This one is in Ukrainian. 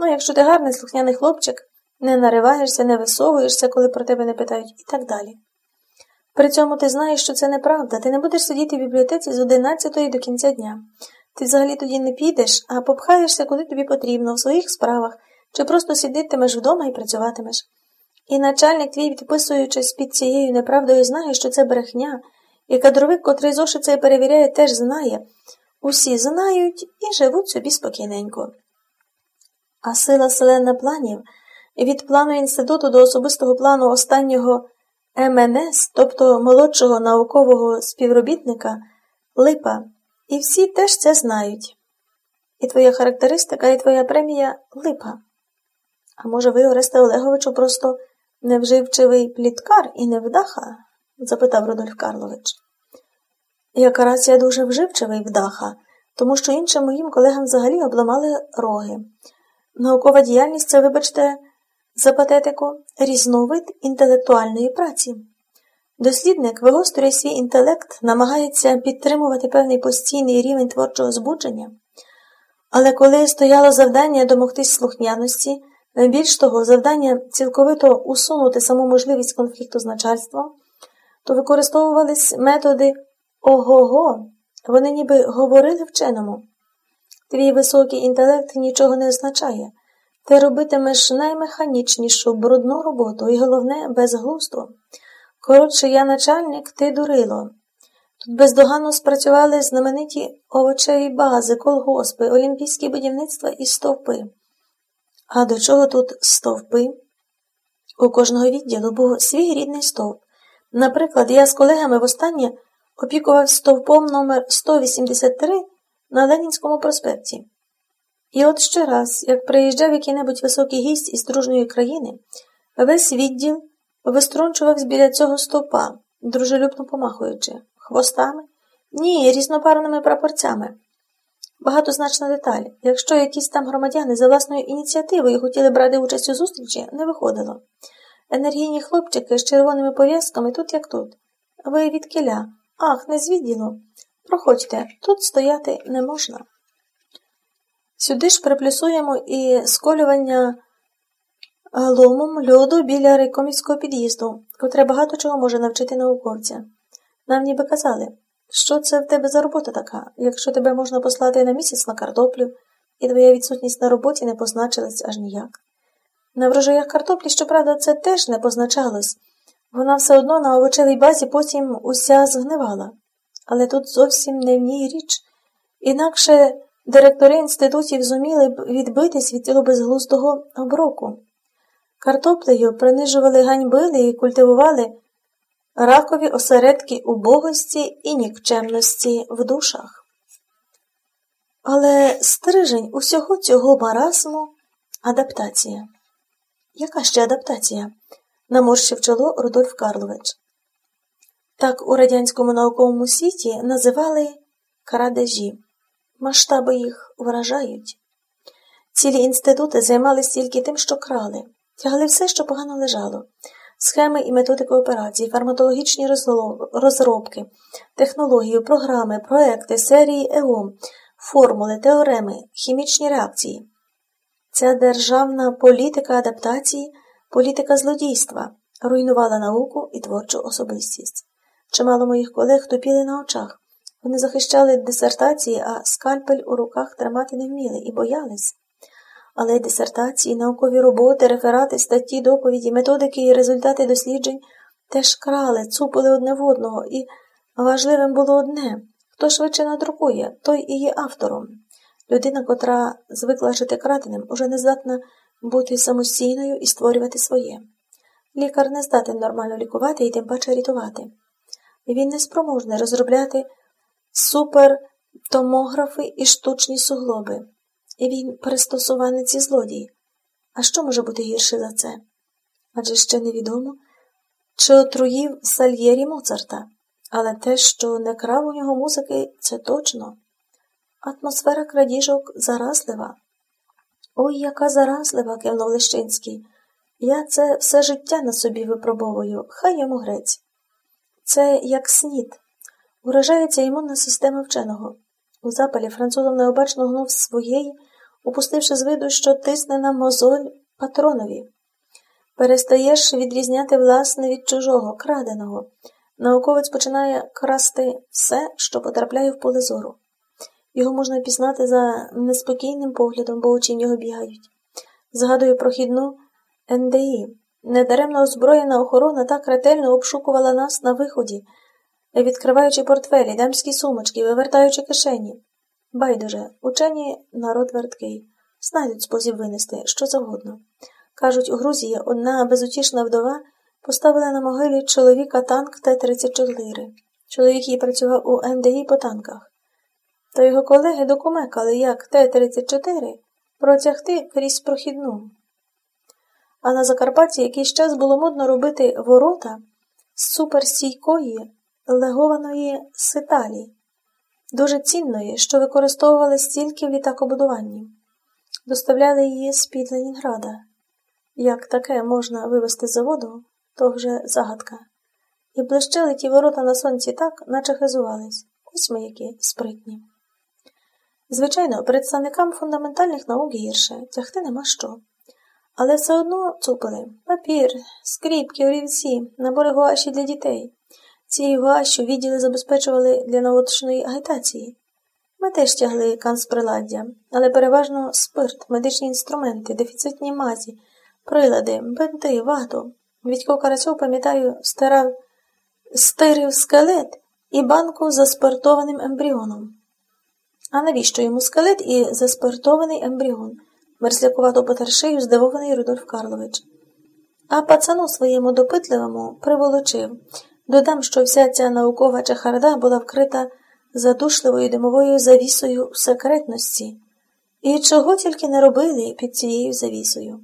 Ну, якщо ти гарний слухняний хлопчик, не нариваєшся, не висовуєшся, коли про тебе не питають, і так далі. При цьому ти знаєш, що це неправда, ти не будеш сидіти в бібліотеці з 11 до кінця дня. Ти взагалі тоді не підеш, а попхаєшся, куди тобі потрібно, в своїх справах, чи просто сидитимеш вдома і працюватимеш. І начальник твій, підписуючись під цією неправдою, знає, що це брехня, і кадровик, котрий зошит цей перевіряє, теж знає. Усі знають і живуть собі спокійненько. А сила селена планів від плану інституту до особистого плану останнього МНС, тобто молодшого наукового співробітника, липа, і всі теж це знають. І твоя характеристика, і твоя премія липа. А може, ви, Оресте Олеговичу, просто невживчивий пліткар і невдаха? запитав Рудольф Карлович. Яка рація дуже вживчивий вдаха, тому що іншим моїм колегам взагалі обламали роги. Наукова діяльність це, вибачте, за патетику, різновид інтелектуальної праці. Дослідник вигострює свій інтелект, намагається підтримувати певний постійний рівень творчого збудження, але коли стояло завдання домогтись слухняності, більш того, завдання цілковито усунути саму можливість конфлікту з начальством, то використовувались методи ого-го, вони ніби говорили вченому. Твій високий інтелект нічого не означає. Ти робитимеш наймеханічнішу брудну роботу і, головне, безглуздо. Коротше, я начальник, ти дурило. Тут бездоганно спрацювали знамениті овочеві бази, колгоспи, олімпійські будівництва і стовпи. А до чого тут стовпи? У кожного відділу був свій рідний стовп. Наприклад, я з колегами востаннє опікувався стовпом номер 183 на Ленінському проспекті. І от ще раз, як приїжджав який-небудь високий гість із дружньої країни, весь відділ виструнчувався біля цього стовпа, дружелюбно помахуючи, хвостами, ні, різнопарними прапорцями. Багатозначна деталь. Якщо якісь там громадяни за власною ініціативою хотіли брати участь у зустрічі, не виходило. Енергійні хлопчики з червоними пов'язками тут як тут. Ви від кіля. Ах, не з відділу. Проходьте, тут стояти не можна. Сюди ж приплюсуємо і сколювання ломом льоду біля райкомівського під'їзду, котре багато чого може навчити науковця. Нам ніби казали, що це в тебе за робота така, якщо тебе можна послати на місяць на картоплю, і твоя відсутність на роботі не позначилась аж ніяк. На врожаях картоплі, щоправда, це теж не позначалось, вона все одно на овочевій базі потім уся згнивала. Але тут зовсім не в ній річ, інакше директори інститутів зуміли б відбитись від цього безглуздого оброку. Картоплею принижували ганьбили і культивували ракові осередки убогості і нікчемності в душах. Але стрижень усього цього маразму адаптація. Яка ще адаптація? наморщив чоло Рудольф Карлович. Так у радянському науковому світі називали крадежі. Масштаби їх вражають. Цілі інститути займалися тільки тим, що крали, тягли все, що погано лежало, схеми і методики операцій, фарматологічні розробки, технології, програми, проекти, серії ЕОМ, формули, теореми, хімічні реакції. Ця державна політика адаптації, політика злодійства руйнувала науку і творчу особистість. Чимало моїх колег тупіли на очах. Вони захищали дисертації, а скальпель у руках тримати не вміли і боялись. Але дисертації, наукові роботи, реферати, статті, доповіді, методики і результати досліджень теж крали, цупили одне в одного, і важливим було одне хто швидше надрукує, той і є автором. Людина, котра звикла жити краденим, уже не здатна бути самостійною і створювати своє. Лікар не здатен нормально лікувати і тим паче рятувати. Він не спроможний розробляти супертомографи і штучні суглоби. І він пристосуванець і злодій. А що може бути гірше за це? Адже ще невідомо, чи отруїв сальєрі Моцарта, але те, що не крав у нього музики, це точно. Атмосфера крадіжок заразлива. Ой, яка заразлива, кивнув Лещинський. Я це все життя на собі випробовую, хай йому грець. Це як снід. Уражається імунна система вченого. У запалі французом необачно гнув своєї упустивши з виду, що тисне на мозоль патронові. Перестаєш відрізняти власне від чужого, краденого. Науковець починає красти все, що потрапляє в поле зору. Його можна пізнати за неспокійним поглядом, бо очі в нього бігають. Згадую прохідну НДІ. Недаремно озброєна охорона так ретельно обшукувала нас на виході, відкриваючи портфелі, дамські сумочки, вивертаючи кишені. Байдуже, учені народ верткий, знайдуть спосіб винести що завгодно. Кажуть, у Грузії одна безутішна вдова поставила на могилі чоловіка танк Т-34. Чоловік її працював у НДІ по танках. То його колеги докумекали, як Т-34 протягти крізь прохідну. А на Закарпатті якийсь час було модно робити ворота з суперстійкої легованої ситалі, дуже цінної, що використовували стільки в літакобудуванні. Доставляли її з-під Ленінграда. Як таке можна вивезти з заводу, то вже загадка. І блищали ті ворота на сонці так, наче хизувались. Ось ми які спритні. Звичайно, представникам фундаментальних наук гірше, тягти нема що. Але все одно цупили папір, скріпки, олівці, набори гуаші для дітей. Цією гуашю відділи забезпечували для наводочної агітації. Ми теж тягли канцприладдя, але переважно спирт, медичні інструменти, дефіцитні мазі, прилади, бинти, вату. Відько Карасьов, пам'ятаю, стирав, стирив скелет і банку з заспиртованим ембріоном. А навіщо йому скелет і заспиртований ембріон? мерзлякувато потершею здивований Рудольф Карлович. А пацану своєму допитливому приволочив. Додам, що вся ця наукова чахарда була вкрита задушливою димовою завісою секретності, і чого тільки не робили під цією завісою.